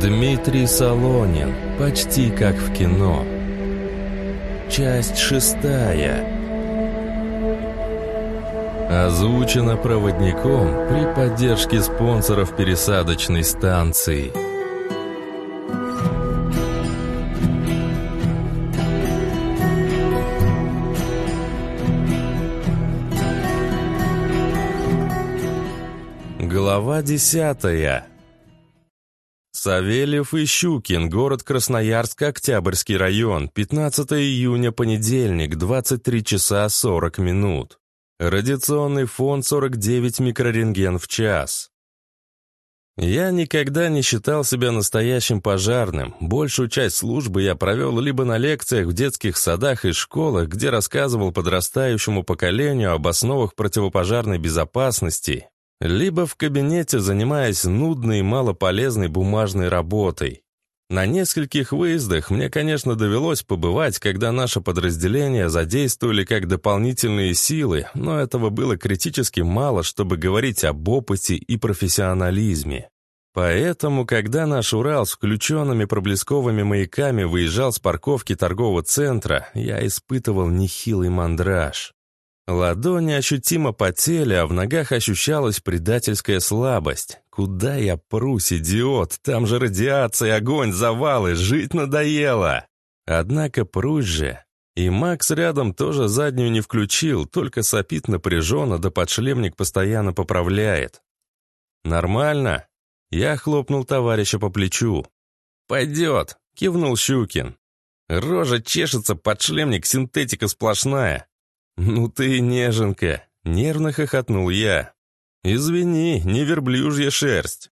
Дмитрий Солонин. Почти как в кино. Часть шестая. Озвучено проводником при поддержке спонсоров пересадочной станции. Глава десятая. Савельев и Щукин, город Красноярск, Октябрьский район, 15 июня, понедельник, 23 часа 40 минут. Радиационный фон 49 микрорентген в час. Я никогда не считал себя настоящим пожарным. Большую часть службы я провел либо на лекциях в детских садах и школах, где рассказывал подрастающему поколению об основах противопожарной безопасности, либо в кабинете, занимаясь нудной и малополезной бумажной работой. На нескольких выездах мне, конечно, довелось побывать, когда наше подразделение задействовали как дополнительные силы, но этого было критически мало, чтобы говорить об опыте и профессионализме. Поэтому, когда наш Урал с включенными проблесковыми маяками выезжал с парковки торгового центра, я испытывал нехилый мандраж. Ладони ощутимо потели, а в ногах ощущалась предательская слабость. Куда я прусь, идиот? Там же радиация, огонь, завалы, жить надоело. Однако прусь же. И Макс рядом тоже заднюю не включил, только сопит напряженно, да подшлемник постоянно поправляет. «Нормально?» Я хлопнул товарища по плечу. «Пойдет», — кивнул Щукин. «Рожа чешется, подшлемник, синтетика сплошная. «Ну ты неженка!» — нервно хохотнул я. «Извини, не верблюжья шерсть».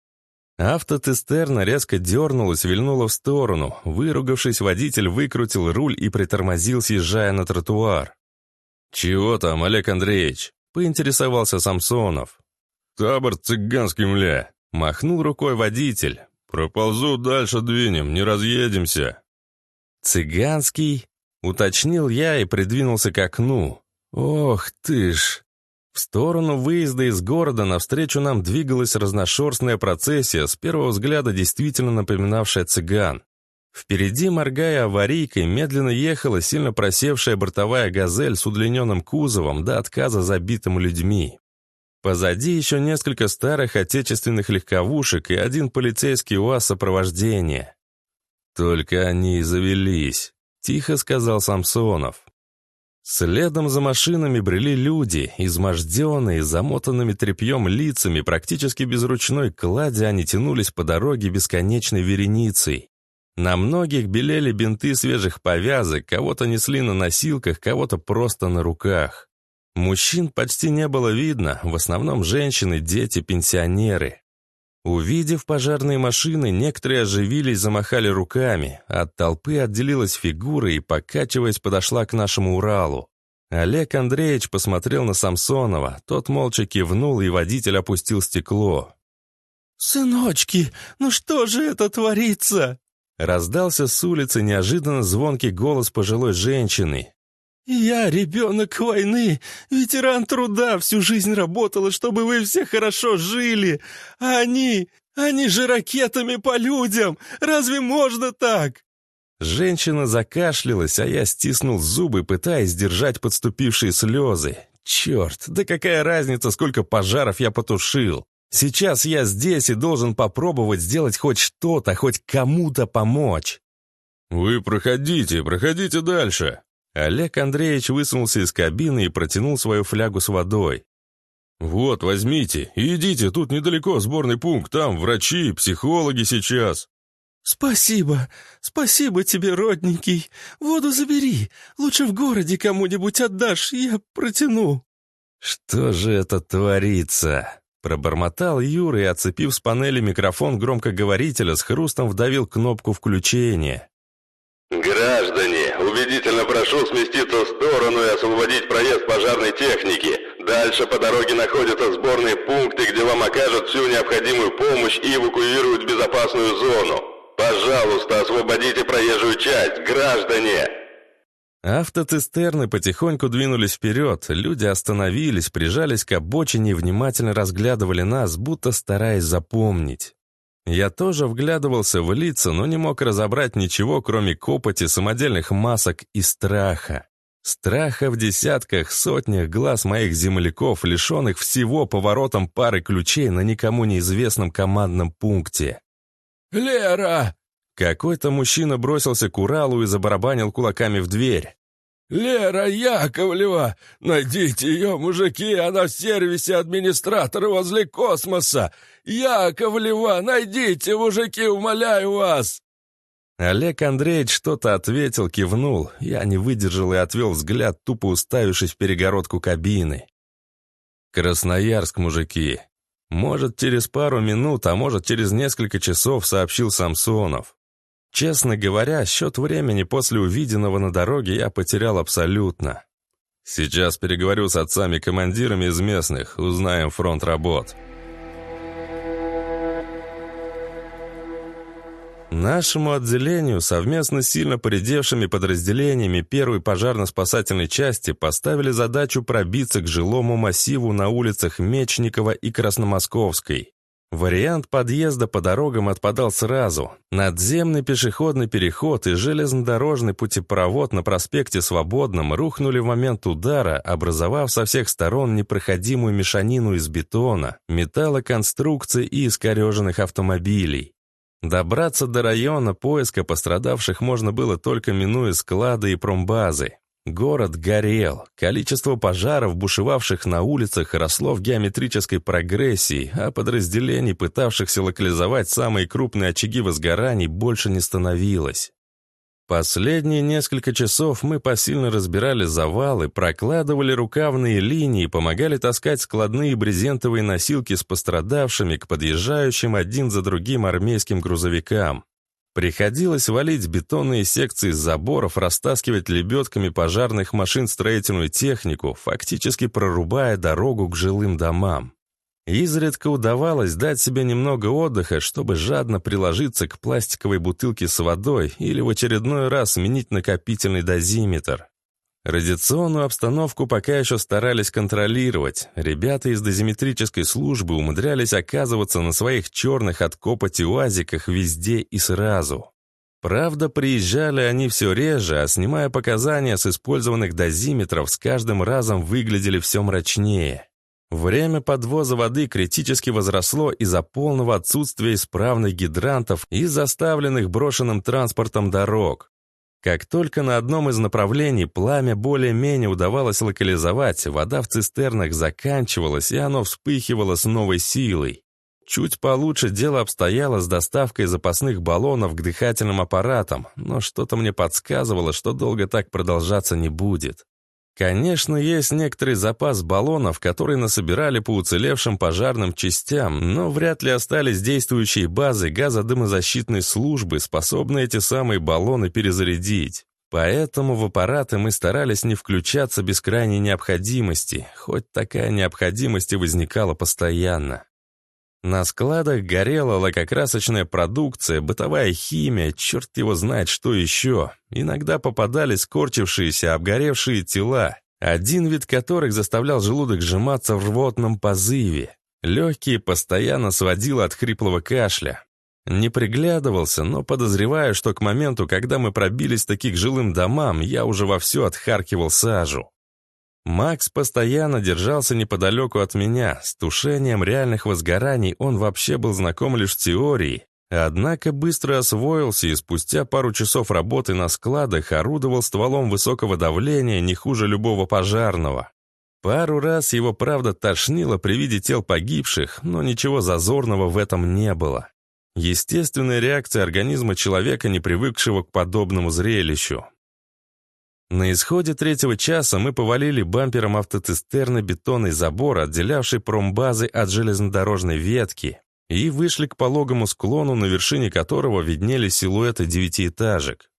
Автотестерна резко дернулась, вильнула в сторону. Выругавшись, водитель выкрутил руль и притормозил, съезжая на тротуар. «Чего там, Олег Андреевич?» — поинтересовался Самсонов. «Табор цыганский, мля!» — махнул рукой водитель. «Проползу, дальше двинем, не разъедемся». «Цыганский?» — уточнил я и придвинулся к окну. Ох ты ж! В сторону выезда из города навстречу нам двигалась разношерстная процессия, с первого взгляда действительно напоминавшая цыган. Впереди, моргая аварийкой, медленно ехала сильно просевшая бортовая «Газель» с удлиненным кузовом до отказа забитым людьми. Позади еще несколько старых отечественных легковушек и один полицейский УАЗ сопровождения. «Только они и завелись», — тихо сказал Самсонов. Следом за машинами брели люди, изможденные, замотанными тряпьем лицами, практически без ручной клади они тянулись по дороге бесконечной вереницей. На многих белели бинты свежих повязок, кого-то несли на носилках, кого-то просто на руках. Мужчин почти не было видно, в основном женщины, дети, пенсионеры. Увидев пожарные машины, некоторые оживились, замахали руками. От толпы отделилась фигура и, покачиваясь, подошла к нашему Уралу. Олег Андреевич посмотрел на Самсонова, тот молча кивнул, и водитель опустил стекло. «Сыночки, ну что же это творится?» Раздался с улицы неожиданно звонкий голос пожилой женщины. «Я ребенок войны, ветеран труда, всю жизнь работала, чтобы вы все хорошо жили. А они, они же ракетами по людям! Разве можно так?» Женщина закашлялась, а я стиснул зубы, пытаясь сдержать подступившие слезы. «Черт, да какая разница, сколько пожаров я потушил! Сейчас я здесь и должен попробовать сделать хоть что-то, хоть кому-то помочь!» «Вы проходите, проходите дальше!» Олег Андреевич высунулся из кабины и протянул свою флягу с водой. «Вот, возьмите и идите, тут недалеко сборный пункт, там врачи, психологи сейчас». «Спасибо, спасибо тебе, родненький. Воду забери, лучше в городе кому-нибудь отдашь, я протяну». «Что же это творится?» Пробормотал Юра и, отцепив с панели микрофон громкоговорителя, с хрустом вдавил кнопку включения. «Граждане, убедительно прошу сместиться в сторону и освободить проезд пожарной техники. Дальше по дороге находятся сборные пункты, где вам окажут всю необходимую помощь и эвакуируют в безопасную зону. Пожалуйста, освободите проезжую часть, граждане!» Автоцистерны потихоньку двинулись вперед, люди остановились, прижались к обочине и внимательно разглядывали нас, будто стараясь запомнить. Я тоже вглядывался в лица, но не мог разобрать ничего, кроме копоти, самодельных масок и страха. Страха в десятках, сотнях глаз моих земляков, лишенных всего поворотом пары ключей на никому неизвестном командном пункте. «Лера!» Какой-то мужчина бросился к Уралу и забарабанил кулаками в дверь. «Лера Яковлева! Найдите ее, мужики, она в сервисе администратора возле космоса! Яковлева, найдите, мужики, умоляю вас!» Олег Андреевич что-то ответил, кивнул. Я не выдержал и отвел взгляд, тупо уставившись в перегородку кабины. «Красноярск, мужики. Может, через пару минут, а может, через несколько часов», — сообщил Самсонов. Честно говоря, счет времени после увиденного на дороге я потерял абсолютно. Сейчас переговорю с отцами-командирами из местных, узнаем фронт работ. Нашему отделению совместно с сильно поредевшими подразделениями первой пожарно-спасательной части поставили задачу пробиться к жилому массиву на улицах Мечникова и Красномосковской. Вариант подъезда по дорогам отпадал сразу. Надземный пешеходный переход и железнодорожный путепровод на проспекте Свободном рухнули в момент удара, образовав со всех сторон непроходимую мешанину из бетона, металлоконструкций и искореженных автомобилей. Добраться до района поиска пострадавших можно было только минуя склады и промбазы. Город горел. Количество пожаров, бушевавших на улицах, росло в геометрической прогрессии, а подразделений, пытавшихся локализовать самые крупные очаги возгораний, больше не становилось. Последние несколько часов мы посильно разбирали завалы, прокладывали рукавные линии, помогали таскать складные брезентовые носилки с пострадавшими к подъезжающим один за другим армейским грузовикам. Приходилось валить бетонные секции заборов, растаскивать лебедками пожарных машин строительную технику, фактически прорубая дорогу к жилым домам. Изредка удавалось дать себе немного отдыха, чтобы жадно приложиться к пластиковой бутылке с водой или в очередной раз сменить накопительный дозиметр. Радиационную обстановку пока еще старались контролировать. Ребята из дозиметрической службы умудрялись оказываться на своих черных от копоти уазиках везде и сразу. Правда, приезжали они все реже, а снимая показания с использованных дозиметров, с каждым разом выглядели все мрачнее. Время подвоза воды критически возросло из-за полного отсутствия исправных гидрантов и заставленных брошенным транспортом дорог. Как только на одном из направлений пламя более-менее удавалось локализовать, вода в цистернах заканчивалась, и оно вспыхивало с новой силой. Чуть получше дело обстояло с доставкой запасных баллонов к дыхательным аппаратам, но что-то мне подсказывало, что долго так продолжаться не будет. Конечно, есть некоторый запас баллонов, которые насобирали по уцелевшим пожарным частям, но вряд ли остались действующие базы газодымозащитной службы, способные эти самые баллоны перезарядить. Поэтому в аппараты мы старались не включаться без крайней необходимости, хоть такая необходимость и возникала постоянно. На складах горела лакокрасочная продукция, бытовая химия, черт его знает что еще. Иногда попадались скорчившиеся, обгоревшие тела, один вид которых заставлял желудок сжиматься в рвотном позыве. Легкие постоянно сводило от хриплого кашля. Не приглядывался, но подозреваю, что к моменту, когда мы пробились таки к жилым домам, я уже вовсю отхаркивал сажу. Макс постоянно держался неподалеку от меня. С тушением реальных возгораний он вообще был знаком лишь в теории. Однако быстро освоился и спустя пару часов работы на складах орудовал стволом высокого давления не хуже любого пожарного. Пару раз его, правда, тошнило при виде тел погибших, но ничего зазорного в этом не было. Естественная реакция организма человека, не привыкшего к подобному зрелищу. На исходе третьего часа мы повалили бампером автоцистерны бетонный забор, отделявший промбазы от железнодорожной ветки, и вышли к пологому склону, на вершине которого виднелись силуэты девятиэтажек.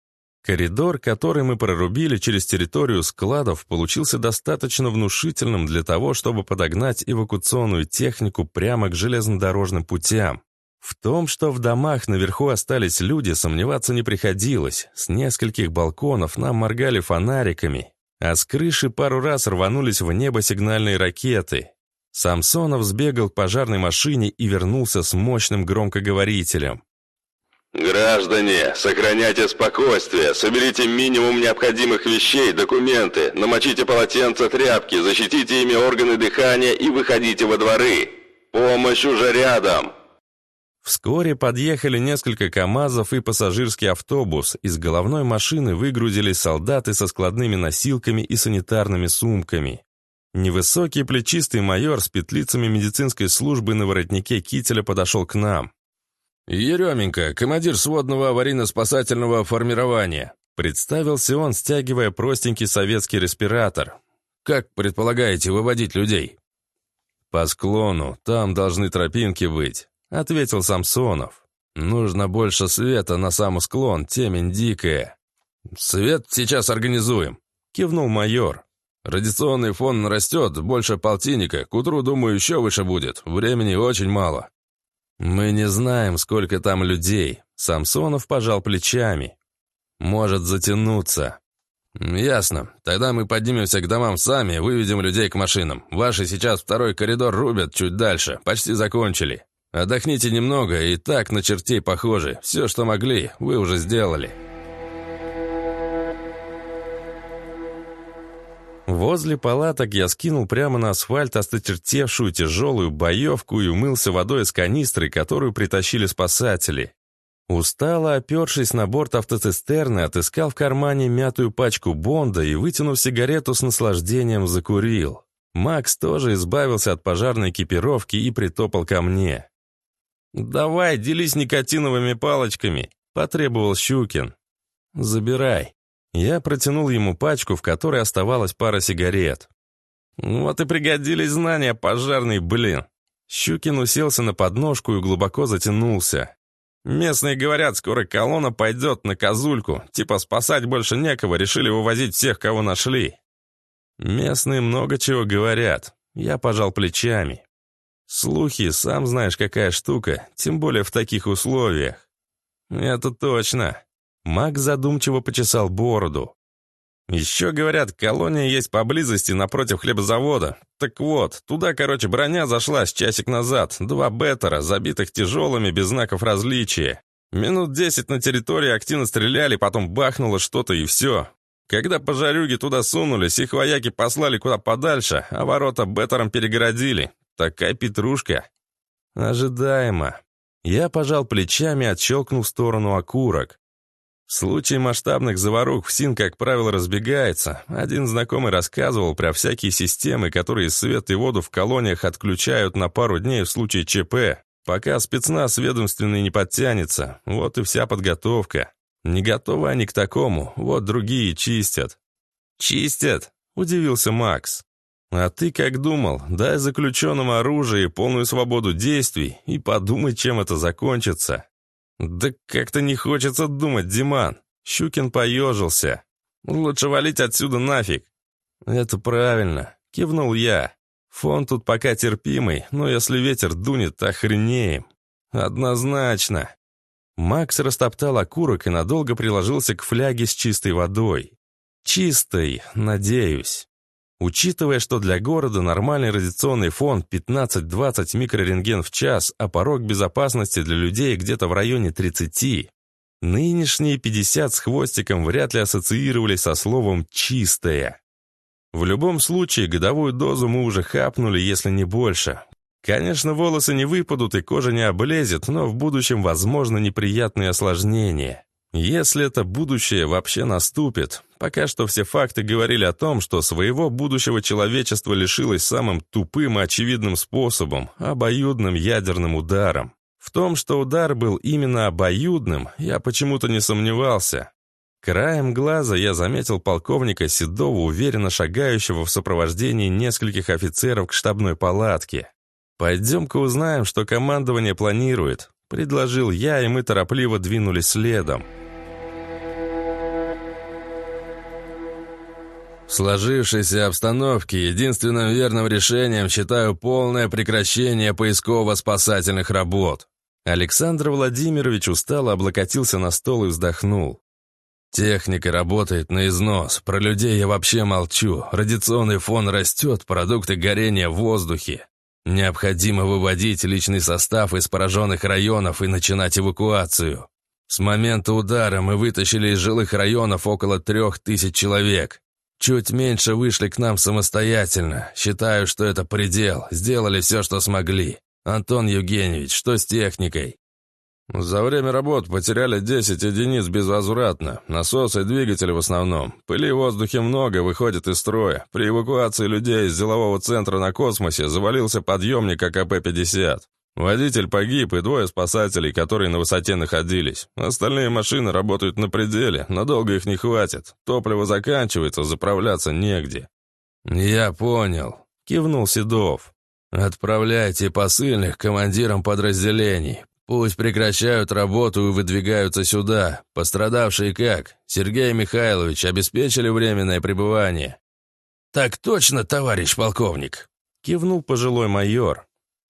Коридор, который мы прорубили через территорию складов, получился достаточно внушительным для того, чтобы подогнать эвакуационную технику прямо к железнодорожным путям. В том, что в домах наверху остались люди, сомневаться не приходилось. С нескольких балконов нам моргали фонариками, а с крыши пару раз рванулись в небо сигнальные ракеты. Самсонов сбегал к пожарной машине и вернулся с мощным громкоговорителем. «Граждане, сохраняйте спокойствие, соберите минимум необходимых вещей, документы, намочите полотенца, тряпки, защитите ими органы дыхания и выходите во дворы. Помощь уже рядом!» Вскоре подъехали несколько КАМАЗов и пассажирский автобус. Из головной машины выгрузились солдаты со складными носилками и санитарными сумками. Невысокий плечистый майор с петлицами медицинской службы на воротнике кителя подошел к нам. «Еременко, командир сводного аварийно-спасательного формирования», представился он, стягивая простенький советский респиратор. «Как предполагаете выводить людей?» «По склону, там должны тропинки быть», — ответил Самсонов. «Нужно больше света на сам склон, темень дикая». «Свет сейчас организуем», — кивнул майор. «Радиационный фон растет, больше полтинника, к утру, думаю, еще выше будет, времени очень мало». «Мы не знаем, сколько там людей», — Самсонов пожал плечами. «Может затянуться». «Ясно. Тогда мы поднимемся к домам сами, выведем людей к машинам. Ваши сейчас второй коридор рубят чуть дальше, почти закончили. Отдохните немного, и так на чертей похожи. Все, что могли, вы уже сделали». Возле палаток я скинул прямо на асфальт осточертевшую тяжелую боевку и умылся водой из канистры, которую притащили спасатели. Устало, опершись на борт автоцистерны, отыскал в кармане мятую пачку Бонда и, вытянув сигарету с наслаждением, закурил. Макс тоже избавился от пожарной экипировки и притопал ко мне. «Давай, делись никотиновыми палочками», — потребовал Щукин. «Забирай». Я протянул ему пачку, в которой оставалась пара сигарет. «Вот и пригодились знания, пожарный, блин!» Щукин уселся на подножку и глубоко затянулся. «Местные говорят, скоро колонна пойдет на козульку. Типа спасать больше некого, решили вывозить всех, кого нашли». «Местные много чего говорят». Я пожал плечами. «Слухи, сам знаешь, какая штука, тем более в таких условиях». «Это точно. Маг задумчиво почесал бороду. «Еще, говорят, колония есть поблизости напротив хлебозавода. Так вот, туда, короче, броня зашла с часик назад. Два беттера, забитых тяжелыми, без знаков различия. Минут десять на территории активно стреляли, потом бахнуло что-то и все. Когда пожарюги туда сунулись, их вояки послали куда подальше, а ворота беттером перегородили. Такая петрушка. Ожидаемо. Я пожал плечами, отщелкнул в сторону окурок. В случае масштабных заварух ФСИН, как правило, разбегается. Один знакомый рассказывал про всякие системы, которые свет и воду в колониях отключают на пару дней в случае ЧП, пока спецназ ведомственный не подтянется. Вот и вся подготовка. Не готовы они к такому, вот другие чистят. «Чистят?» – удивился Макс. «А ты как думал? Дай заключенному оружие и полную свободу действий, и подумай, чем это закончится». «Да как-то не хочется думать, Диман!» Щукин поежился. «Лучше валить отсюда нафиг!» «Это правильно», — кивнул я. «Фон тут пока терпимый, но если ветер дунет, охренеем». «Однозначно». Макс растоптал окурок и надолго приложился к фляге с чистой водой. «Чистой, надеюсь». Учитывая, что для города нормальный радиационный фон 15-20 микрорентген в час, а порог безопасности для людей где-то в районе 30, нынешние 50 с хвостиком вряд ли ассоциировались со словом «чистая». В любом случае, годовую дозу мы уже хапнули, если не больше. Конечно, волосы не выпадут и кожа не облезет, но в будущем возможно неприятные осложнения. Если это будущее вообще наступит, пока что все факты говорили о том, что своего будущего человечество лишилось самым тупым и очевидным способом – обоюдным ядерным ударом. В том, что удар был именно обоюдным, я почему-то не сомневался. Краем глаза я заметил полковника Седова, уверенно шагающего в сопровождении нескольких офицеров к штабной палатке. «Пойдем-ка узнаем, что командование планирует», — предложил я, и мы торопливо двинулись следом. В сложившейся обстановке единственным верным решением считаю полное прекращение поисково-спасательных работ. Александр Владимирович устало облокотился на стол и вздохнул. Техника работает на износ, про людей я вообще молчу. Радиационный фон растет, продукты горения в воздухе. Необходимо выводить личный состав из пораженных районов и начинать эвакуацию. С момента удара мы вытащили из жилых районов около трех тысяч человек. Чуть меньше вышли к нам самостоятельно. Считаю, что это предел. Сделали все, что смогли. Антон Евгеньевич, что с техникой? За время работ потеряли 10 единиц безвозвратно. Насосы и двигатели в основном. Пыли в воздухе много, выходит из строя. При эвакуации людей из делового центра на космосе завалился подъемник АКП-50. Водитель погиб и двое спасателей, которые на высоте находились. Остальные машины работают на пределе, надолго их не хватит. Топливо заканчивается, заправляться негде. «Я понял», — кивнул Седов. «Отправляйте посыльных командирам подразделений. Пусть прекращают работу и выдвигаются сюда. Пострадавшие как? Сергей Михайлович обеспечили временное пребывание?» «Так точно, товарищ полковник», — кивнул пожилой майор.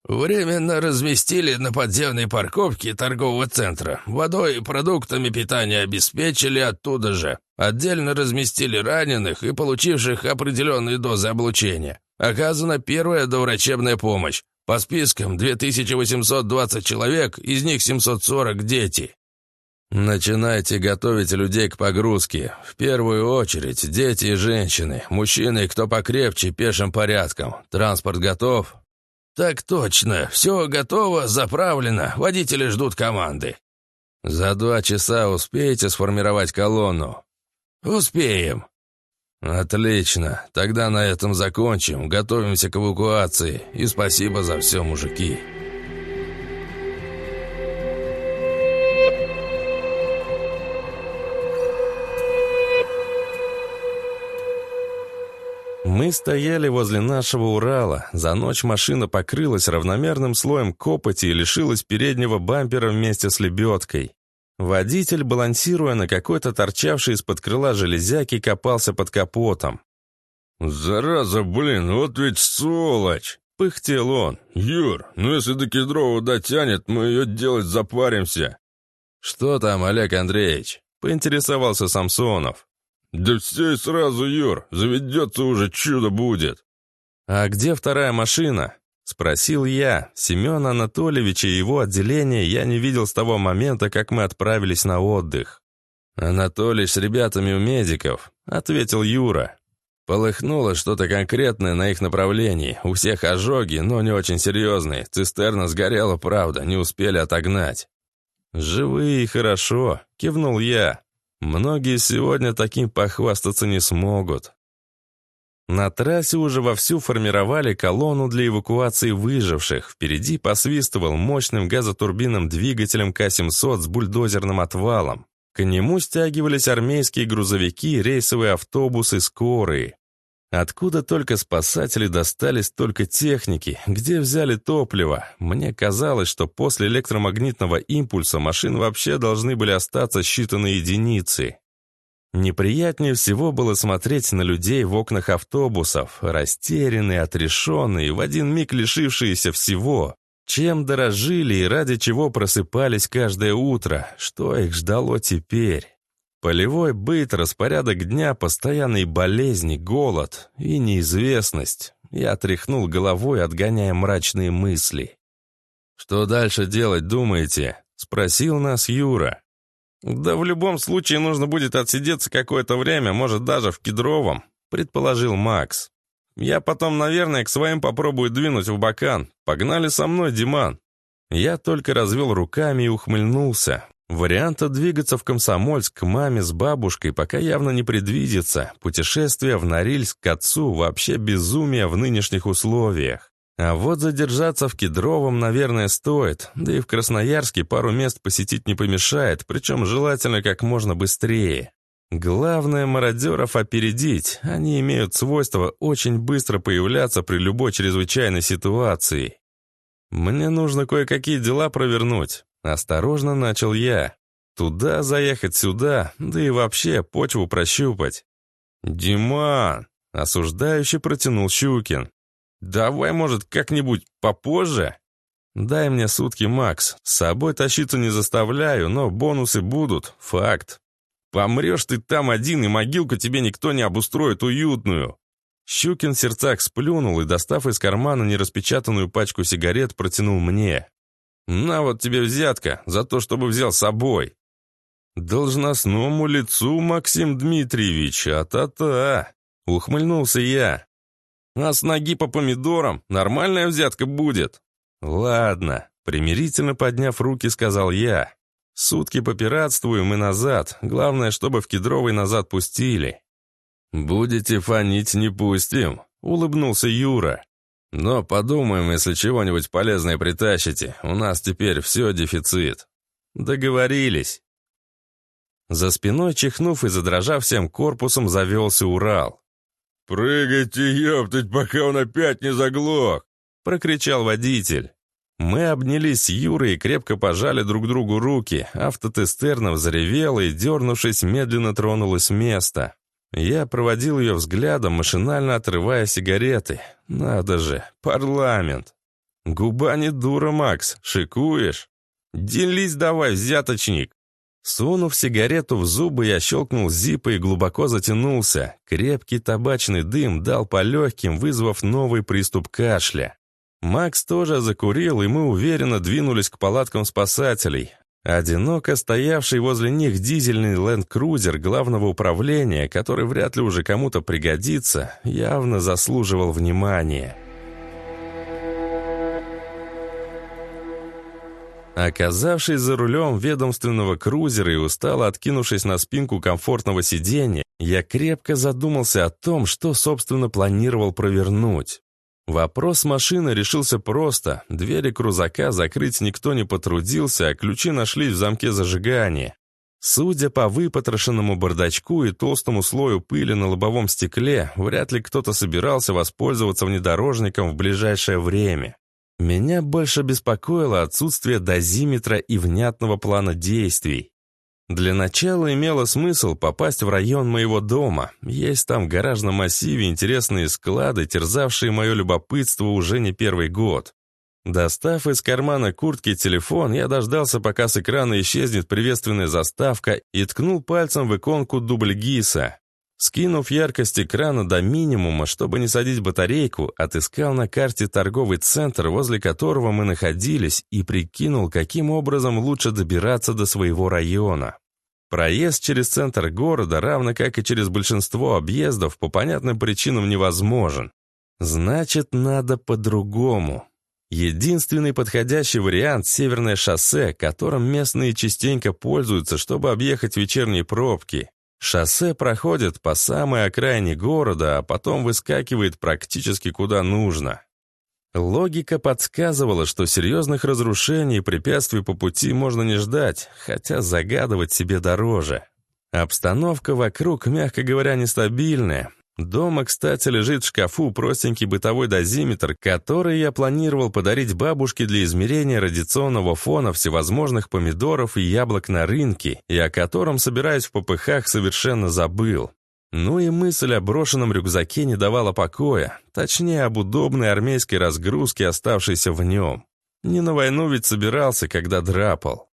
«Временно разместили на подземной парковке торгового центра. Водой и продуктами питания обеспечили оттуда же. Отдельно разместили раненых и получивших определенные дозы облучения. Оказана первая доврачебная помощь. По спискам 2820 человек, из них 740 дети. Начинайте готовить людей к погрузке. В первую очередь дети и женщины, мужчины, кто покрепче, пешим порядком. Транспорт готов? Так точно. Все готово, заправлено. Водители ждут команды. За два часа успеете сформировать колонну? Успеем. «Отлично. Тогда на этом закончим. Готовимся к эвакуации. И спасибо за все, мужики». Мы стояли возле нашего Урала. За ночь машина покрылась равномерным слоем копоти и лишилась переднего бампера вместе с лебедкой. Водитель, балансируя на какой-то торчавшей из-под крыла железяки, копался под капотом. «Зараза, блин, вот ведь сволочь!» — пыхтел он. «Юр, ну если до Кедрова дотянет, мы ее делать запаримся». «Что там, Олег Андреевич?» — поинтересовался Самсонов. «Да все и сразу, Юр, заведется уже, чудо будет». «А где вторая машина?» Спросил я. Семена Анатольевича и его отделение я не видел с того момента, как мы отправились на отдых. «Анатолий с ребятами у медиков», — ответил Юра. Полыхнуло что-то конкретное на их направлении. У всех ожоги, но не очень серьезные. Цистерна сгорела, правда, не успели отогнать. «Живые и хорошо», — кивнул я. «Многие сегодня таким похвастаться не смогут». На трассе уже вовсю формировали колонну для эвакуации выживших. Впереди посвистывал мощным газотурбинным двигателем К-700 с бульдозерным отвалом. К нему стягивались армейские грузовики, рейсовые автобусы, скорые. Откуда только спасатели достали столько техники, где взяли топливо? Мне казалось, что после электромагнитного импульса машин вообще должны были остаться считанные единицы. Неприятнее всего было смотреть на людей в окнах автобусов, растерянные, отрешенные, в один миг лишившиеся всего. Чем дорожили и ради чего просыпались каждое утро, что их ждало теперь. Полевой быт, распорядок дня, постоянные болезни, голод и неизвестность. Я тряхнул головой, отгоняя мрачные мысли. «Что дальше делать, думаете?» — спросил нас Юра. «Да в любом случае нужно будет отсидеться какое-то время, может, даже в Кедровом», — предположил Макс. «Я потом, наверное, к своим попробую двинуть в Бакан. Погнали со мной, Диман». Я только развел руками и ухмыльнулся. Варианта двигаться в Комсомольск к маме с бабушкой пока явно не предвидится. Путешествие в Норильск к отцу вообще безумие в нынешних условиях. А вот задержаться в Кедровом, наверное, стоит, да и в Красноярске пару мест посетить не помешает, причем желательно как можно быстрее. Главное мародеров опередить, они имеют свойство очень быстро появляться при любой чрезвычайной ситуации. Мне нужно кое-какие дела провернуть, осторожно начал я. Туда заехать, сюда, да и вообще почву прощупать. «Диман!» — осуждающе протянул Щукин. «Давай, может, как-нибудь попозже?» «Дай мне сутки, Макс. С собой тащиться не заставляю, но бонусы будут. Факт. Помрешь ты там один, и могилку тебе никто не обустроит уютную». Щукин в сердцах сплюнул и, достав из кармана нераспечатанную пачку сигарет, протянул мне. «На вот тебе взятка за то, чтобы взял с собой». «Должностному лицу, Максим Дмитриевич, а-та-та!» — ухмыльнулся я. «А с ноги по помидорам нормальная взятка будет?» «Ладно», — примирительно подняв руки, сказал я. «Сутки попиратствуем и назад. Главное, чтобы в Кедровый назад пустили». «Будете фонить, не пустим», — улыбнулся Юра. «Но подумаем, если чего-нибудь полезное притащите. У нас теперь все дефицит». «Договорились». За спиной, чихнув и задрожав всем корпусом, завелся Урал. «Прыгайте, ёптать, пока он опять не заглох!» — прокричал водитель. Мы обнялись с Юрой и крепко пожали друг другу руки. Автотестерна взревела и, дернувшись, медленно тронулась с места. Я проводил ее взглядом, машинально отрывая сигареты. Надо же, парламент. Губа не дура, Макс, шикуешь? Делись давай, взяточник. Сунув сигарету в зубы, я щелкнул зипой и глубоко затянулся. Крепкий табачный дым дал по легким, вызвав новый приступ кашля. Макс тоже закурил, и мы уверенно двинулись к палаткам спасателей. Одиноко стоявший возле них дизельный ленд-крузер главного управления, который вряд ли уже кому-то пригодится, явно заслуживал внимания. Оказавшись за рулем ведомственного крузера и устало откинувшись на спинку комфортного сиденья, я крепко задумался о том, что, собственно, планировал провернуть. Вопрос машины решился просто. Двери крузака закрыть никто не потрудился, а ключи нашлись в замке зажигания. Судя по выпотрошенному бардачку и толстому слою пыли на лобовом стекле, вряд ли кто-то собирался воспользоваться внедорожником в ближайшее время. Меня больше беспокоило отсутствие дозиметра и внятного плана действий. Для начала имело смысл попасть в район моего дома. Есть там в гаражном массиве интересные склады, терзавшие мое любопытство уже не первый год. Достав из кармана куртки телефон, я дождался, пока с экрана исчезнет приветственная заставка и ткнул пальцем в иконку дубль ГИСа. Скинув яркость экрана до минимума, чтобы не садить батарейку, отыскал на карте торговый центр, возле которого мы находились, и прикинул, каким образом лучше добираться до своего района. Проезд через центр города, равно как и через большинство объездов, по понятным причинам невозможен. Значит, надо по-другому. Единственный подходящий вариант – северное шоссе, которым местные частенько пользуются, чтобы объехать вечерние пробки. Шоссе проходит по самой окраине города, а потом выскакивает практически куда нужно. Логика подсказывала, что серьезных разрушений и препятствий по пути можно не ждать, хотя загадывать себе дороже. Обстановка вокруг, мягко говоря, нестабильная. Дома, кстати, лежит в шкафу простенький бытовой дозиметр, который я планировал подарить бабушке для измерения радиационного фона всевозможных помидоров и яблок на рынке, и о котором, собираясь в попыхах, совершенно забыл. Ну и мысль о брошенном рюкзаке не давала покоя, точнее, об удобной армейской разгрузке, оставшейся в нем. Не на войну ведь собирался, когда драпал.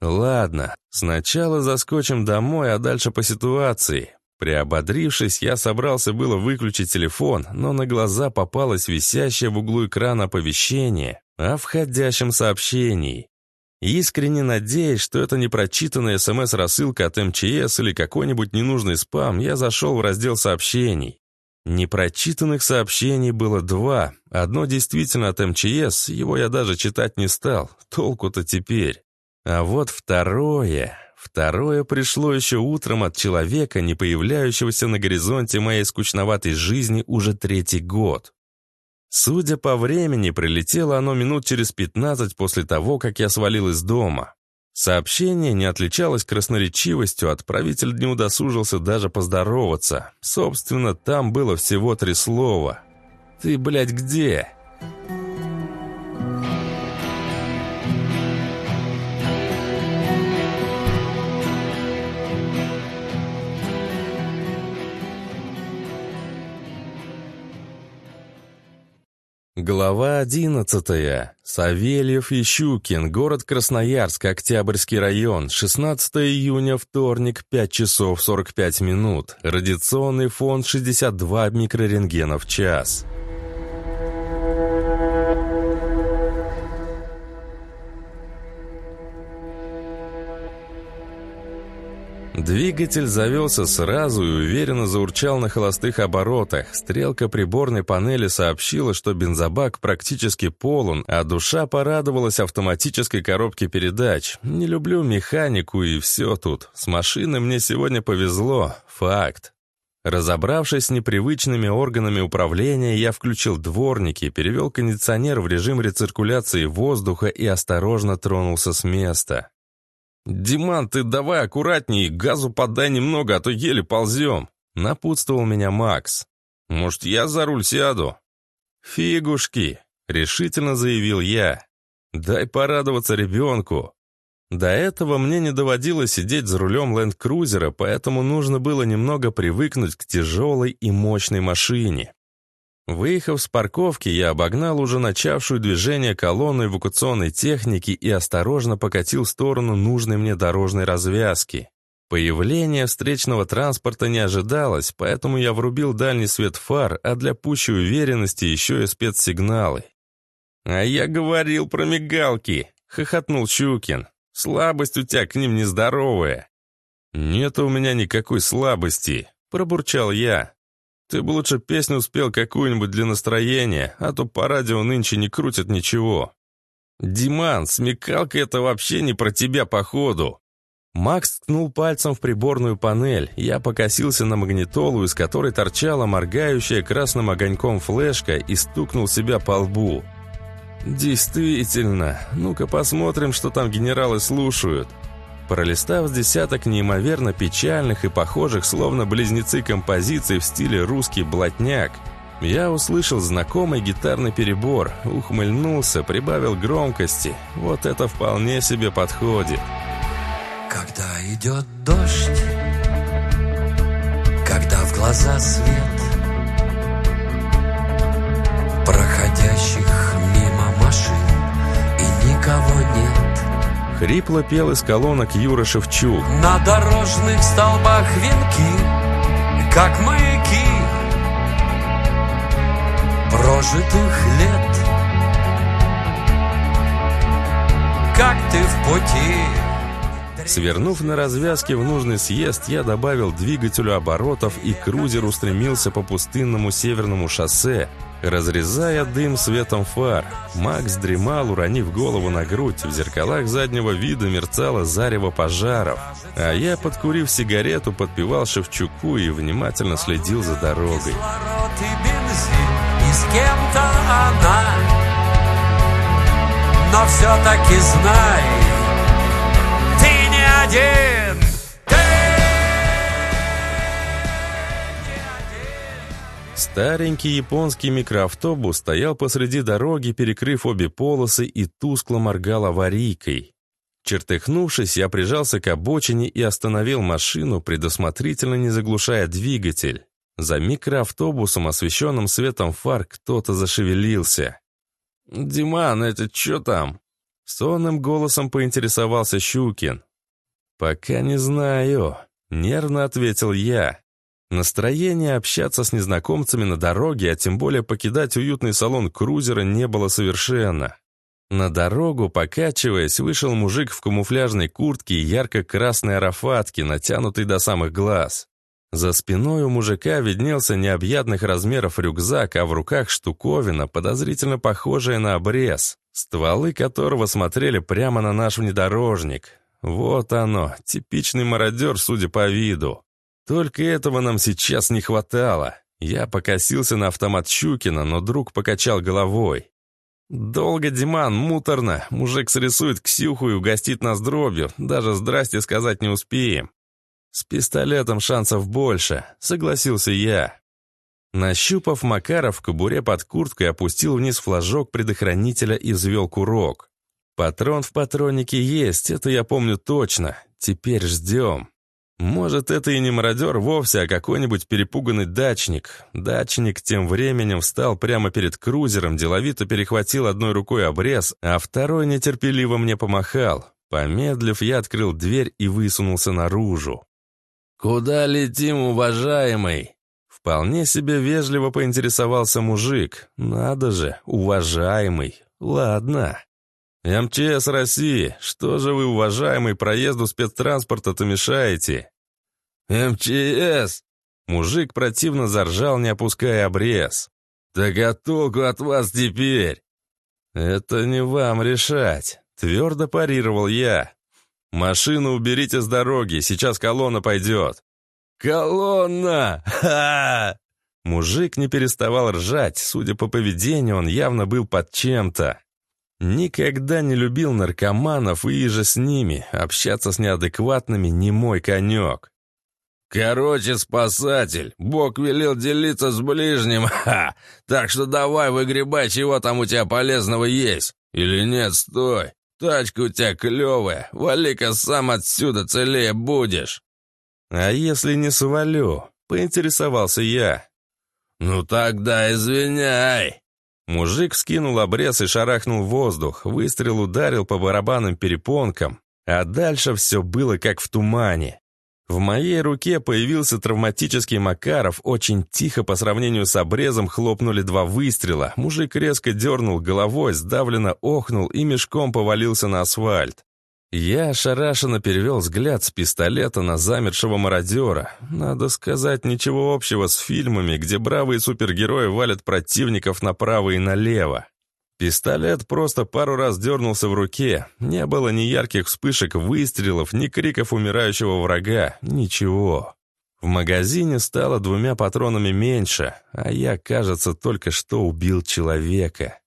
Ладно, сначала заскочим домой, а дальше по ситуации. Приободрившись, я собрался было выключить телефон, но на глаза попалось висящее в углу экрана оповещение о входящем сообщении. Искренне надеясь, что это не прочитанная СМС-рассылка от МЧС или какой-нибудь ненужный спам, я зашел в раздел сообщений. Непрочитанных сообщений было два. Одно действительно от МЧС, его я даже читать не стал. Толку-то теперь. А вот второе... Второе пришло еще утром от человека, не появляющегося на горизонте моей скучноватой жизни уже третий год. Судя по времени, прилетело оно минут через 15 после того, как я свалил из дома. Сообщение не отличалось красноречивостью, отправитель не удосужился даже поздороваться. Собственно, там было всего три слова. «Ты, блядь, где?» Глава одиннадцатая. Савельев и Щукин, город Красноярск, Октябрьский район, 16 июня, вторник, 5 часов 45 минут. Радиационный фон 62 микрорентгена в час. Двигатель завелся сразу и уверенно заурчал на холостых оборотах. Стрелка приборной панели сообщила, что бензобак практически полон, а душа порадовалась автоматической коробке передач. Не люблю механику и все тут. С машиной мне сегодня повезло. Факт. Разобравшись с непривычными органами управления, я включил дворники, перевел кондиционер в режим рециркуляции воздуха и осторожно тронулся с места. «Диман, ты давай аккуратней, газу подай немного, а то еле ползем», — напутствовал меня Макс. «Может, я за руль сяду?» «Фигушки», — решительно заявил я. «Дай порадоваться ребенку». До этого мне не доводилось сидеть за рулем ленд-крузера, поэтому нужно было немного привыкнуть к тяжелой и мощной машине. Выехав с парковки, я обогнал уже начавшую движение колонну эвакуационной техники и осторожно покатил в сторону нужной мне дорожной развязки. Появление встречного транспорта не ожидалось, поэтому я врубил дальний свет фар, а для пущей уверенности еще и спецсигналы. «А я говорил про мигалки!» — хохотнул Щукин. «Слабость у тебя к ним нездоровая». «Нет у меня никакой слабости», — пробурчал я. Ты бы лучше песню спел какую-нибудь для настроения, а то по радио нынче не крутят ничего. Диман, смекалка это вообще не про тебя, походу. Макс ткнул пальцем в приборную панель. Я покосился на магнитолу, из которой торчала моргающая красным огоньком флешка и стукнул себя по лбу. «Действительно. Ну-ка посмотрим, что там генералы слушают». Пролистав с десяток неимоверно печальных и похожих, словно близнецы композиций в стиле русский блатняк, я услышал знакомый гитарный перебор, ухмыльнулся, прибавил громкости. Вот это вполне себе подходит. Когда идет дождь, когда в глаза свет проходящих мимо машин и никого нет, Хрипло пел из колонок Юра Шевчук. На дорожных столбах венки, как маяки прожитых лет. Как ты в пути? Свернув на развязке в нужный съезд, я добавил двигателю оборотов, и крузер устремился по пустынному северному шоссе, разрезая дым светом фар. Макс дремал, уронив голову на грудь. В зеркалах заднего вида мерцало зарево пожаров. А я, подкурив сигарету, подпевал Шевчуку и внимательно следил за дорогой. И с кем-то она Но все-таки знай Ты не один Старенький японский микроавтобус стоял посреди дороги, перекрыв обе полосы и тускло моргал аварийкой. Чертыхнувшись, я прижался к обочине и остановил машину, предусмотрительно не заглушая двигатель. За микроавтобусом, освещенным светом фар, кто-то зашевелился. «Диман, это что там?» Сонным голосом поинтересовался Щукин. «Пока не знаю», — нервно ответил я. Настроение общаться с незнакомцами на дороге, а тем более покидать уютный салон крузера не было совершенно. На дорогу, покачиваясь, вышел мужик в камуфляжной куртке и ярко-красной арафатке, натянутой до самых глаз. За спиной у мужика виднелся необъятных размеров рюкзак, а в руках штуковина, подозрительно похожая на обрез, стволы которого смотрели прямо на наш внедорожник. Вот оно, типичный мародер, судя по виду. Только этого нам сейчас не хватало. Я покосился на автомат Щукина, но друг покачал головой. «Долго, Диман, муторно. Мужик срисует Ксюху и угостит нас дробью. Даже здрасте сказать не успеем. С пистолетом шансов больше», — согласился я. Нащупав Макаров в кобуре под курткой, опустил вниз флажок предохранителя и взвел курок. Патрон в патроннике есть, это я помню точно. Теперь ждем. Может, это и не мародер вовсе, а какой-нибудь перепуганный дачник. Дачник тем временем встал прямо перед крузером, деловито перехватил одной рукой обрез, а второй нетерпеливо мне помахал. Помедлив, я открыл дверь и высунулся наружу. «Куда летим, уважаемый?» Вполне себе вежливо поинтересовался мужик. «Надо же, уважаемый. Ладно». «МЧС России, что же вы, уважаемый, проезду спецтранспорта-то мешаете?» «МЧС!» Мужик противно заржал, не опуская обрез. «Так а от вас теперь?» «Это не вам решать», — твердо парировал я. «Машину уберите с дороги, сейчас колонна пойдет». «Колонна! Ха!» Мужик не переставал ржать, судя по поведению, он явно был под чем-то. Никогда не любил наркоманов и же с ними. Общаться с неадекватными не мой конек. «Короче, спасатель, Бог велел делиться с ближним, ха! Так что давай выгребай, чего там у тебя полезного есть. Или нет, стой, тачка у тебя клевая, вали-ка сам отсюда целее будешь». «А если не свалю?» — поинтересовался я. «Ну тогда извиняй!» Мужик скинул обрез и шарахнул воздух. Выстрел ударил по барабанным перепонкам, а дальше все было как в тумане. В моей руке появился травматический Макаров, очень тихо по сравнению с обрезом хлопнули два выстрела. Мужик резко дернул головой, сдавленно охнул и мешком повалился на асфальт. Я ошарашенно перевел взгляд с пистолета на замершего мародера. Надо сказать, ничего общего с фильмами, где бравые супергерои валят противников направо и налево. Пистолет просто пару раз дернулся в руке. Не было ни ярких вспышек выстрелов, ни криков умирающего врага. Ничего. В магазине стало двумя патронами меньше, а я, кажется, только что убил человека.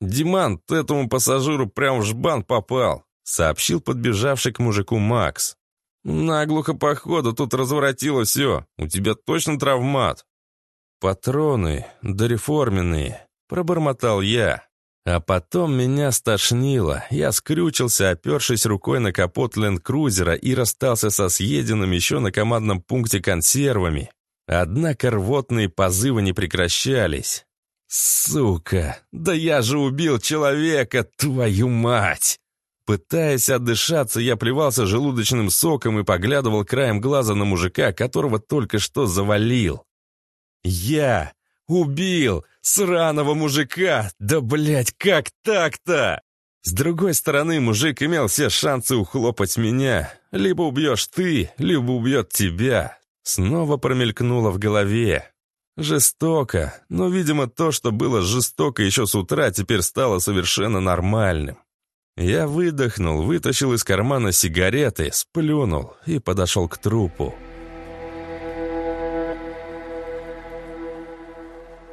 «Диман, ты этому пассажиру прям в жбан попал», сообщил подбежавший к мужику Макс. «Наглухо, походу, тут разворотило все. У тебя точно травмат». «Патроны, дореформенные», — пробормотал я. А потом меня стошнило. Я скрючился, опершись рукой на капот ленд-крузера и расстался со съеденным еще на командном пункте консервами. Однако рвотные позывы не прекращались. «Сука! Да я же убил человека, твою мать!» Пытаясь отдышаться, я плевался желудочным соком и поглядывал краем глаза на мужика, которого только что завалил. «Я убил сраного мужика! Да, блядь, как так-то?» С другой стороны, мужик имел все шансы ухлопать меня. Либо убьешь ты, либо убьет тебя. Снова промелькнуло в голове. Жестоко, но, видимо, то, что было жестоко еще с утра, теперь стало совершенно нормальным. Я выдохнул, вытащил из кармана сигареты, сплюнул и подошел к трупу.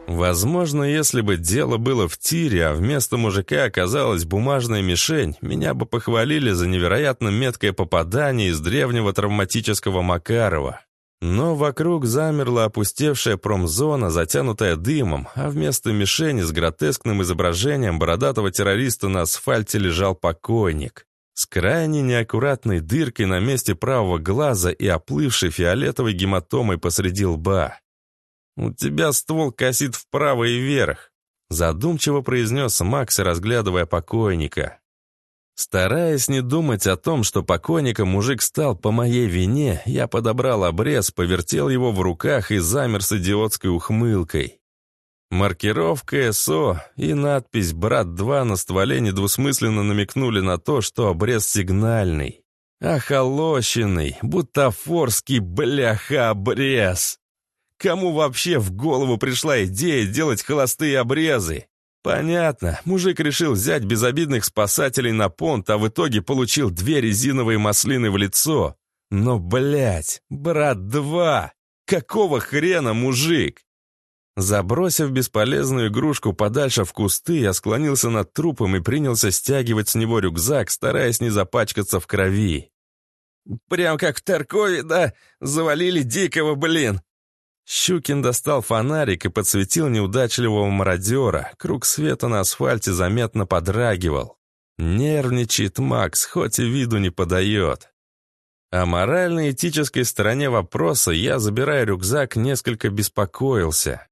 Возможно, если бы дело было в тире, а вместо мужика оказалась бумажная мишень, меня бы похвалили за невероятно меткое попадание из древнего травматического Макарова. Но вокруг замерла опустевшая промзона, затянутая дымом, а вместо мишени с гротескным изображением бородатого террориста на асфальте лежал покойник. С крайне неаккуратной дыркой на месте правого глаза и оплывшей фиолетовой гематомой посреди лба. «У тебя ствол косит вправо и вверх», задумчиво произнес Макс, разглядывая покойника. Стараясь не думать о том, что покойником мужик стал по моей вине, я подобрал обрез, повертел его в руках и замер с идиотской ухмылкой. Маркировка СО и надпись «Брат-2» на стволе недвусмысленно намекнули на то, что обрез сигнальный. Охолощенный, бутафорский бляха-обрез. Кому вообще в голову пришла идея делать холостые обрезы? Понятно, мужик решил взять безобидных спасателей на понт, а в итоге получил две резиновые маслины в лицо. Но, блядь, брат, два! Какого хрена, мужик? Забросив бесполезную игрушку подальше в кусты, я склонился над трупом и принялся стягивать с него рюкзак, стараясь не запачкаться в крови. «Прям как в Таркове, да? Завалили дикого, блин!» Щукин достал фонарик и подсветил неудачливого мародера. Круг света на асфальте заметно подрагивал. Нервничает Макс, хоть и виду не подает. О морально-этической стороне вопроса я, забирая рюкзак, несколько беспокоился.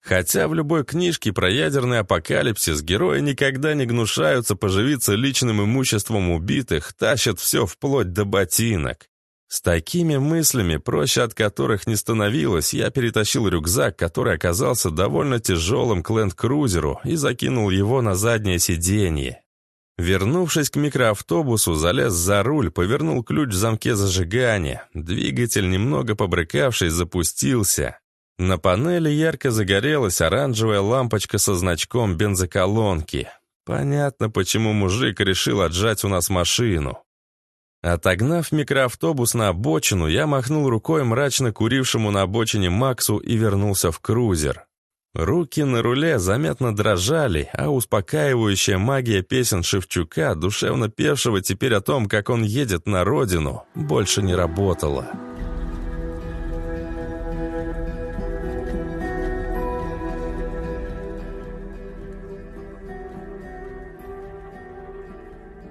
Хотя в любой книжке про ядерный апокалипсис герои никогда не гнушаются поживиться личным имуществом убитых, тащат все вплоть до ботинок. С такими мыслями, проще от которых не становилось, я перетащил рюкзак, который оказался довольно тяжелым к ленд-крузеру, и закинул его на заднее сиденье. Вернувшись к микроавтобусу, залез за руль, повернул ключ в замке зажигания. Двигатель, немного побрыкавшись, запустился. На панели ярко загорелась оранжевая лампочка со значком бензоколонки. Понятно, почему мужик решил отжать у нас машину. Отогнав микроавтобус на обочину, я махнул рукой мрачно курившему на обочине Максу и вернулся в крузер. Руки на руле заметно дрожали, а успокаивающая магия песен Шевчука, душевно певшего теперь о том, как он едет на родину, больше не работала.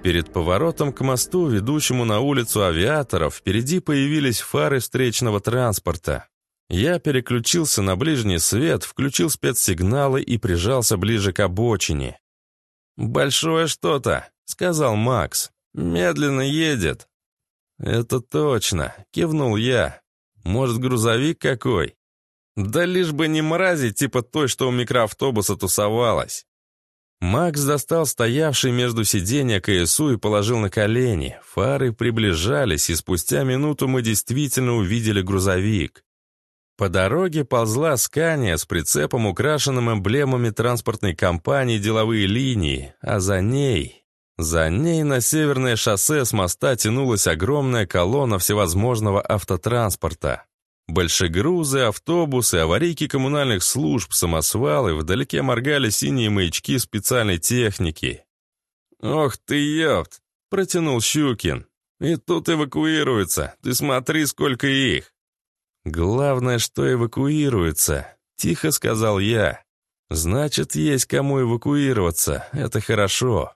Перед поворотом к мосту, ведущему на улицу авиаторов, впереди появились фары встречного транспорта. Я переключился на ближний свет, включил спецсигналы и прижался ближе к обочине. «Большое что-то», — сказал Макс. «Медленно едет». «Это точно», — кивнул я. «Может, грузовик какой?» «Да лишь бы не мрази, типа той, что у микроавтобуса тусовалась». Макс достал стоявший между сиденья КСУ и положил на колени. Фары приближались, и спустя минуту мы действительно увидели грузовик. По дороге ползла Скания с прицепом, украшенным эмблемами транспортной компании «Деловые линии», а за ней... За ней на северное шоссе с моста тянулась огромная колонна всевозможного автотранспорта. Большегрузы, автобусы, аварийки коммунальных служб, самосвалы, вдалеке моргали синие маячки специальной техники. «Ох ты, ёпт!» — протянул Щукин. «И тут эвакуируются. Ты смотри, сколько их!» «Главное, что эвакуируется», — тихо сказал я. «Значит, есть кому эвакуироваться. Это хорошо».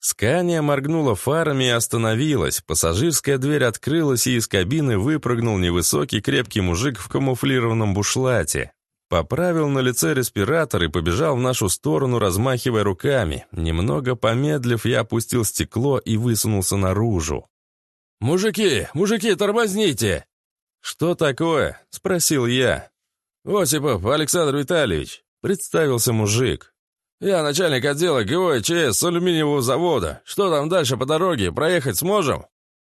Скания моргнула фарами и остановилась. Пассажирская дверь открылась, и из кабины выпрыгнул невысокий крепкий мужик в камуфлированном бушлате. Поправил на лице респиратор и побежал в нашу сторону, размахивая руками. Немного помедлив, я опустил стекло и высунулся наружу. «Мужики, мужики, тормозните!» «Что такое?» — спросил я. «Осипов Александр Витальевич», — представился мужик. «Я начальник отдела ГО ЧС алюминиевого завода. Что там дальше по дороге? Проехать сможем?»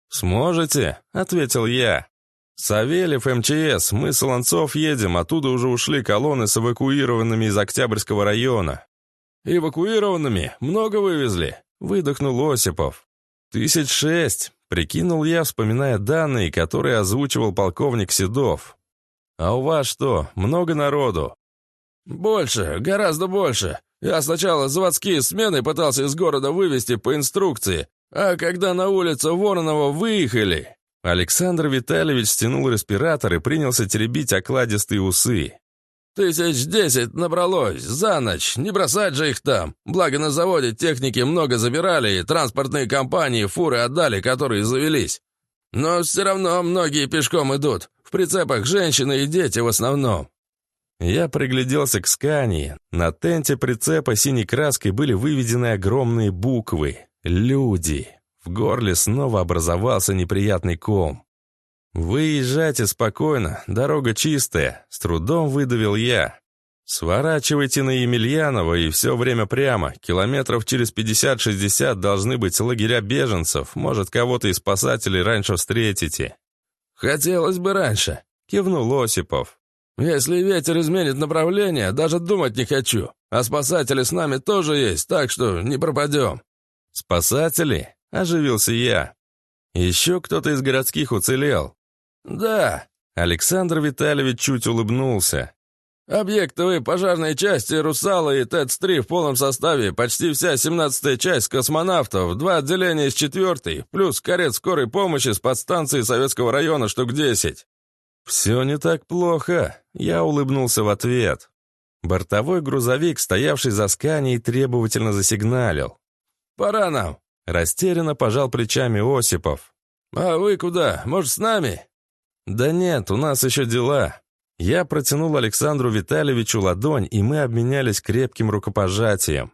«Сможете», — ответил я. «Савельев, МЧС, мы с Солонцов едем, оттуда уже ушли колонны с эвакуированными из Октябрьского района». «Эвакуированными? Много вывезли?» — выдохнул Осипов. «Тысяч шесть. Прикинул я, вспоминая данные, которые озвучивал полковник Седов. «А у вас что, много народу?» «Больше, гораздо больше. Я сначала заводские смены пытался из города вывести по инструкции, а когда на улицу Воронова выехали...» Александр Витальевич стянул респиратор и принялся теребить окладистые усы. «Тысяч десять набралось, за ночь, не бросать же их там. Благо на заводе техники много забирали, и транспортные компании фуры отдали, которые завелись. Но все равно многие пешком идут, в прицепах женщины и дети в основном». Я пригляделся к скании. На тенте прицепа синей краской были выведены огромные буквы «Люди». В горле снова образовался неприятный ком. «Вы езжайте спокойно, дорога чистая», — с трудом выдавил я. «Сворачивайте на Емельянова и все время прямо. Километров через 50-60 должны быть лагеря беженцев. Может, кого-то из спасателей раньше встретите». «Хотелось бы раньше», — кивнул Осипов. «Если ветер изменит направление, даже думать не хочу. А спасатели с нами тоже есть, так что не пропадем». «Спасатели?» — оживился я. «Еще кто-то из городских уцелел?» «Да», — Александр Витальевич чуть улыбнулся. «Объектовые пожарные части «Русала» и ТЭЦ-3 в полном составе, почти вся 17-я часть космонавтов, два отделения из 4 плюс карет скорой помощи с подстанции Советского района штук 10». «Все не так плохо», — я улыбнулся в ответ. Бортовой грузовик, стоявший за сканей, требовательно засигналил. «Пора нам», — растерянно пожал плечами Осипов. «А вы куда? Может, с нами?» «Да нет, у нас еще дела». Я протянул Александру Витальевичу ладонь, и мы обменялись крепким рукопожатием.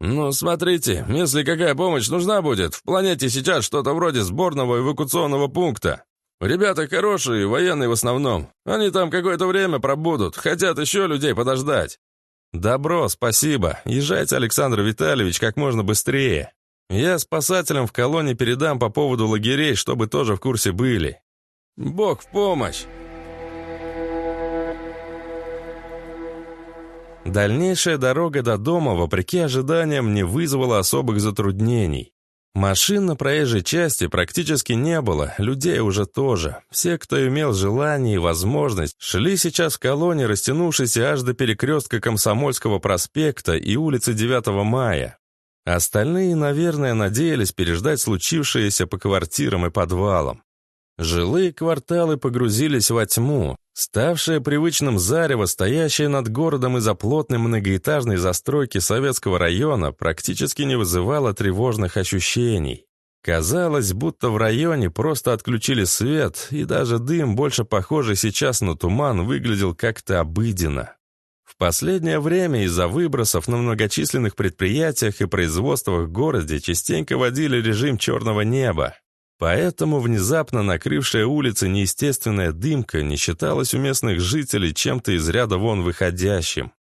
«Ну, смотрите, если какая помощь нужна будет, в планете сейчас что-то вроде сборного эвакуационного пункта. Ребята хорошие, военные в основном. Они там какое-то время пробудут, хотят еще людей подождать». «Добро, спасибо. Езжайте, Александр Витальевич, как можно быстрее. Я спасателям в колонии передам по поводу лагерей, чтобы тоже в курсе были». «Бог в помощь!» Дальнейшая дорога до дома, вопреки ожиданиям, не вызвала особых затруднений. Машин на проезжей части практически не было, людей уже тоже. Все, кто имел желание и возможность, шли сейчас в колонне, растянувшейся аж до перекрестка Комсомольского проспекта и улицы 9 мая. Остальные, наверное, надеялись переждать случившееся по квартирам и подвалам. Жилые кварталы погрузились во тьму, ставшее привычным зарево, стоящее над городом из-за плотной многоэтажной застройки советского района, практически не вызывало тревожных ощущений. Казалось, будто в районе просто отключили свет, и даже дым, больше похожий сейчас на туман, выглядел как-то обыденно. В последнее время из-за выбросов на многочисленных предприятиях и производствах в городе частенько водили режим черного неба. Поэтому внезапно накрывшая улицы неестественная дымка не считалась у местных жителей чем-то из ряда вон выходящим.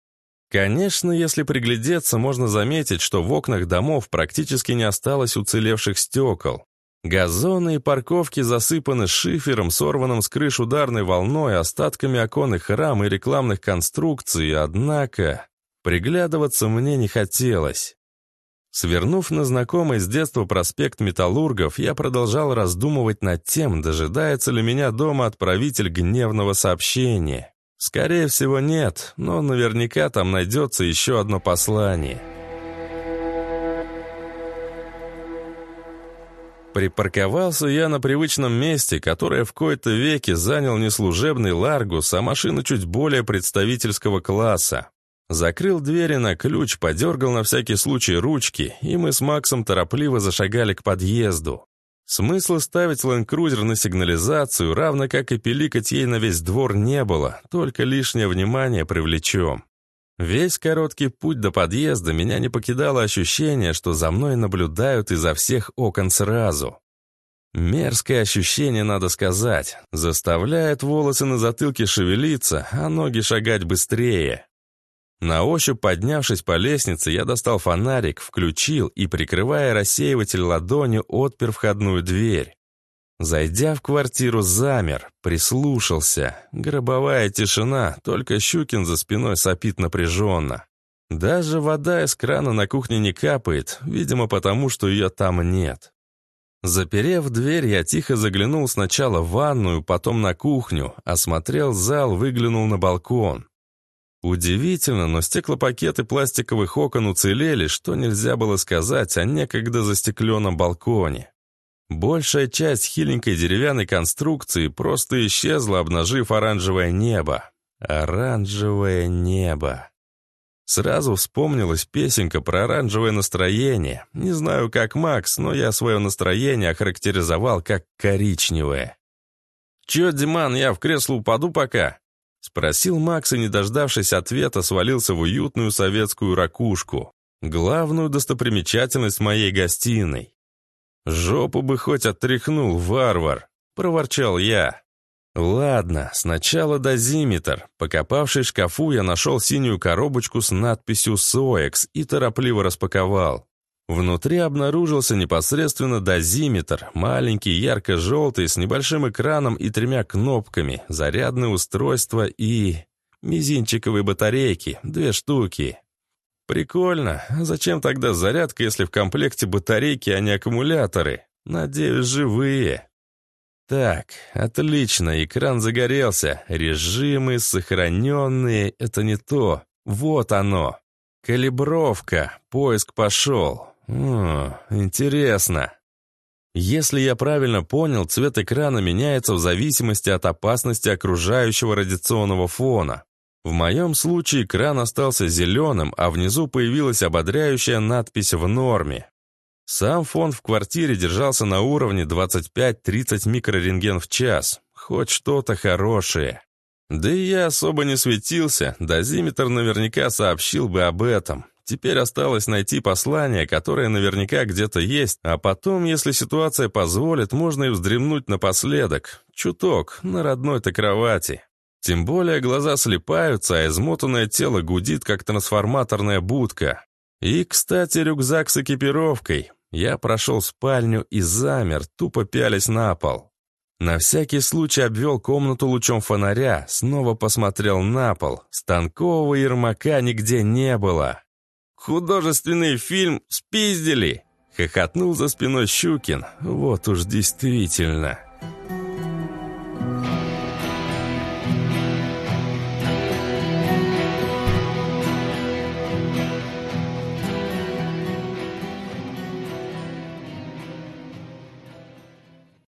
Конечно, если приглядеться, можно заметить, что в окнах домов практически не осталось уцелевших стекол. Газоны и парковки засыпаны шифером, сорванным с крыш ударной волной, остатками оконных рам и рекламных конструкций, однако приглядываться мне не хотелось. Свернув на знакомый с детства проспект Металлургов, я продолжал раздумывать над тем, дожидается ли меня дома отправитель гневного сообщения. Скорее всего, нет, но наверняка там найдется еще одно послание. Припарковался я на привычном месте, которое в кои-то веке занял не служебный Ларгус, а машину чуть более представительского класса. Закрыл двери на ключ, подергал на всякий случай ручки, и мы с Максом торопливо зашагали к подъезду. Смысла ставить ленд-крузер на сигнализацию, равно как и пиликать ей на весь двор, не было, только лишнее внимание привлечем. Весь короткий путь до подъезда меня не покидало ощущение, что за мной наблюдают изо всех окон сразу. Мерзкое ощущение, надо сказать, заставляет волосы на затылке шевелиться, а ноги шагать быстрее. На ощупь поднявшись по лестнице, я достал фонарик, включил и, прикрывая рассеиватель ладонью, отпер входную дверь. Зайдя в квартиру, замер, прислушался. Гробовая тишина, только Щукин за спиной сопит напряженно. Даже вода из крана на кухне не капает, видимо, потому что ее там нет. Заперев дверь, я тихо заглянул сначала в ванную, потом на кухню, осмотрел зал, выглянул на балкон. Удивительно, но стеклопакеты пластиковых окон уцелели, что нельзя было сказать о некогда застекленном балконе. Большая часть хиленькой деревянной конструкции просто исчезла, обнажив оранжевое небо. Оранжевое небо. Сразу вспомнилась песенка про оранжевое настроение. Не знаю, как Макс, но я свое настроение охарактеризовал как коричневое. «Чё, Диман, я в кресло упаду пока?» Спросил Макс и, не дождавшись ответа, свалился в уютную советскую ракушку. Главную достопримечательность моей гостиной. «Жопу бы хоть оттряхнул, варвар!» — проворчал я. «Ладно, сначала дозиметр. Покопавшись в шкафу, я нашел синюю коробочку с надписью «СОЭКС» и торопливо распаковал. Внутри обнаружился непосредственно дозиметр, маленький, ярко-желтый, с небольшим экраном и тремя кнопками, зарядное устройство и... мизинчиковые батарейки, две штуки. Прикольно. Зачем тогда зарядка, если в комплекте батарейки, а не аккумуляторы? Надеюсь, живые. Так, отлично, экран загорелся. Режимы сохраненные, это не то. Вот оно. Калибровка, поиск пошел. О, интересно. Если я правильно понял, цвет экрана меняется в зависимости от опасности окружающего радиационного фона. В моем случае экран остался зеленым, а внизу появилась ободряющая надпись «в норме». Сам фон в квартире держался на уровне 25-30 микрорентген в час. Хоть что-то хорошее. Да и я особо не светился, дозиметр наверняка сообщил бы об этом. Теперь осталось найти послание, которое наверняка где-то есть, а потом, если ситуация позволит, можно и вздремнуть напоследок. Чуток, на родной-то кровати. Тем более глаза слепаются, а измотанное тело гудит, как трансформаторная будка. И, кстати, рюкзак с экипировкой. Я прошел спальню и замер, тупо пялись на пол. На всякий случай обвел комнату лучом фонаря, снова посмотрел на пол. Станкового ермака нигде не было. «Художественный фильм спиздили!» Хохотнул за спиной Щукин. «Вот уж действительно!»